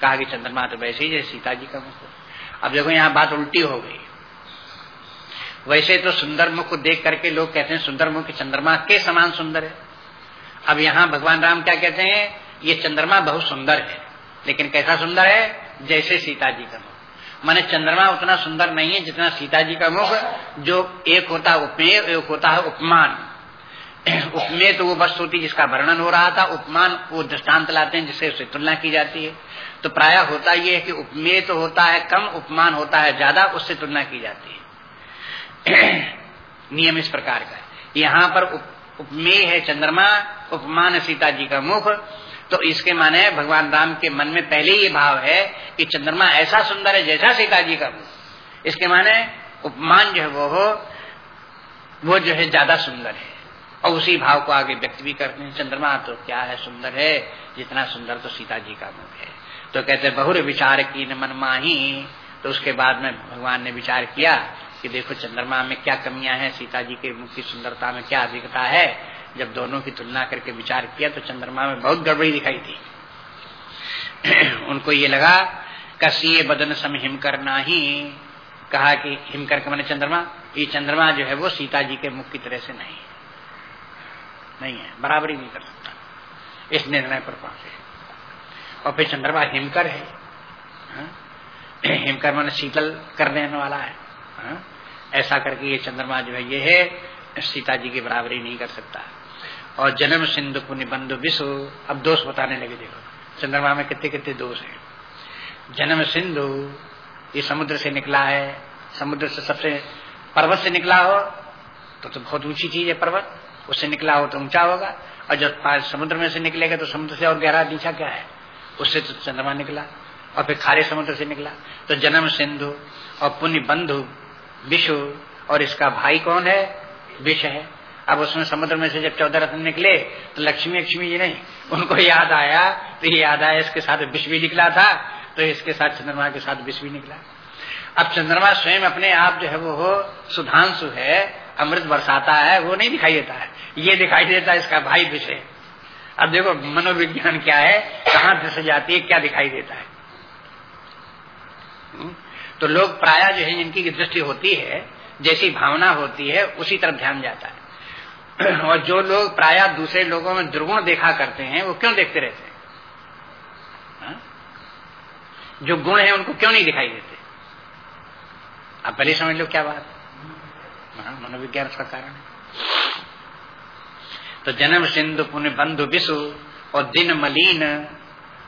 कहा कि चंद्रमा तो वैसे ही जैसे सीता जी का मुख। अब देखो यहाँ बात उल्टी हो गई। वैसे तो सुंदर मुख को देख करके लोग कहते हैं, सुंदर मुख चंद्रमा के समान सुंदर है। अब यहाँ भगवान राम क्या कहते हैं, ये चंद्रमा बहुत सुंदर है, लेकिन कैसा सुंदर है? जैसे सीता जी का मुख। माने चंद्रमा उतना सुंदर नहीं है जितना सीता जी का मुख, जो एक होता है उपमेय एक होता है उपमान। उपमेय तो वो वस्तु होती जिसका वर्णन हो रहा था, उपमान वो दृष्टांत लाते हैं जिससे उससे तुलना की जाती है। तो प्राय होता यह है कि उपमेय तो होता है, कम उपमान होता है, ज़्यादा उससे तुलना की जाती है। नियम इस प्रकार का यहाँ पर उपमेय है चंद्रमा, उपमान सीता जी का मुख। तो इसके माने भगवान राम के मन में पहले ही भाव है कि चंद्रमा ऐसा सुंदर है जैसा सीता जी का इसके माने उपमान जो है वो हो, वो जो है ज़्यादा सुंदर है। और उसी भाव को आगे व्यक्त भी करते हैं, चंद्रमा तो क्या है? सुंदर है। जितना सुंदर तो सीता जी का मुख है। तो कहते बहुर विचार की न मन माही। तो उसके बाद में भगवान ने विचार किया कि देखो, चंद्रमा में क्या कमियाँ हैं? सीता जी के मुख की सुंदरता में क्या अधिकता है? जब दोनों की तुलना करके विचार किया तो चंद्रमा में बहुत गड़बड़ी दिखाई थी। उनको ये लगा कसी बदन सम हिम करना ही कहा कि, हिम करके मैंने चंद्रमा? ये चंद्रमा जो है, वो सीता जी के मुख की तरह से नहीं नहीं है, बराबरी नहीं कर सकता। इस निर्णय पर पहुँचे। और फिर चंद्रमा हिमकर है हाँ? हिमकर मन शीतल कर देने वाला है हाँ? ऐसा करके ये चंद्रमा जो है, ये है, सीता जी की बराबरी नहीं कर सकता। और जन्म सिंधु पुण्य बंधु विश्व अब दोष बताने लगे, देखो। चंद्रमा में कितने कितने दोष है। जन्म सिंधु, ये समुद्र से निकला है, समुद्र से सबसे पर्वत से निकला हो तो तो बहुत ऊँची चीज़ है पर्वत। उससे निकला हो तो ऊँचा होगा, और जब समुद्र में से निकलेगा तो समुद्र से और गहरा नीचा क्या है? उससे तो चंद्रमा निकला, और फिर खारे समुद्र से निकला। तो जन्म सिंधु और पुण्य बंधु विषु, और इसका भाई कौन है? विष है। अब उसमें समुद्र में से जब चौदह रत्न निकले तो लक्ष्मी लक्ष्मी जी नहीं, उनको याद आया तो ये याद आया, इसके साथ विष भी निकला था तो इसके साथ चंद्रमा के साथ विष भी निकला। अब चंद्रमा स्वयं अपने आप जो है वो सुधांशु है अमृत बरसाता है वो नहीं दिखाई देता है। ये दिखाई देता है इसका भाई विषय। अब देखो मनोविज्ञान क्या है कहाँ दृश्य जाती है क्या दिखाई देता है। हम्म? तो लोग प्राय जो है जिनकी दृष्टि होती है जैसी भावना होती है उसी तरफ़ ध्यान जाता है। और जो लोग प्राय दूसरे लोगों में दुर्गुण देखा करते हैं वो क्यों देखते रहते हैं? हाँ? जो गुण है उनको क्यों नहीं दिखाई देते? आप पहले समझ लो क्या बात हाँ, मनोविज्ञान का कारण तो जन्म सिंधु पुण्य बंधु विशु और दिन मलिन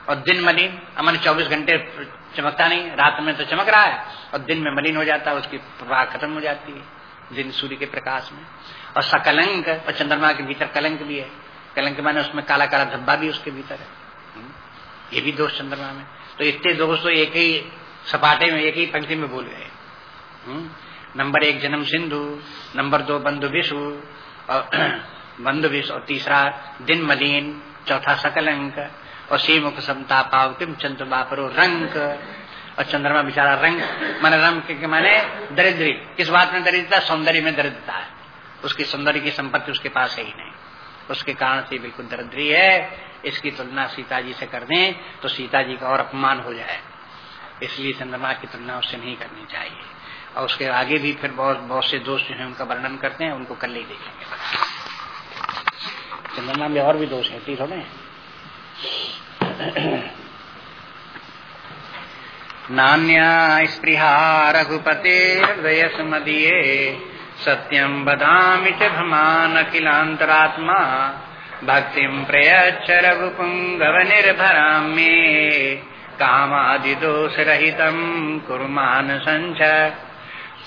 और दिन मलिन अमन चौबीस घंटे चमकता नहीं रात में तो चमक रहा है और दिन में मलिन हो जाता है उसकी प्रवाह खत्म हो जाती है दिन सूर्य के प्रकाश में। और सकलंक और चंद्रमा के भीतर कलंक भी है। कलंक माने उसमें काला काला धब्बा भी उसके भीतर है। हम्म, ये भी दोष चंद्रमा में। तो इतने दोष तो एक ही सपाटे में एक ही पंक्ति में बोल गए नंबर एक जन्म सिंधु, नंबर दो बंधु विषु, और बंधु विषु, और तीसरा दिन मलिन, चौथा सकल अंक और मुख समता पाव किम चंद्र बापरो रंग और चंद्रमा बेचारा रंग मन रंग के माने दरिद्री। किस बात में दरिद्रता? सौंदर्य में दरिद्रता है। उसकी सौंदर्य की संपत्ति उसके पास है ही नहीं। उसके कारण से बिल्कुल दरिद्री है। इसकी तुलना सीता जी से कर दें तो सीता जी का और अपमान हो जाए। इसलिए चंद्रमा की तुलना उससे नहीं करनी चाहिए। और उसके आगे भी फिर बहुत बहुत से दोष जो है उनका वर्णन करते हैं, उनको कल ही देखेंगे। चंद्रमा में और भी दोष है तीस होने नान्या स्पृहा रघुपते हृदयसमदीये सत्यम बदामि च भमान अखिलान्तरात्मा, भक्तिं प्रयच्छ रघुपुङ्गव निर्भरां मे कामादिदोषरहितं कुर्मान सञ्च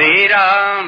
श्रीराम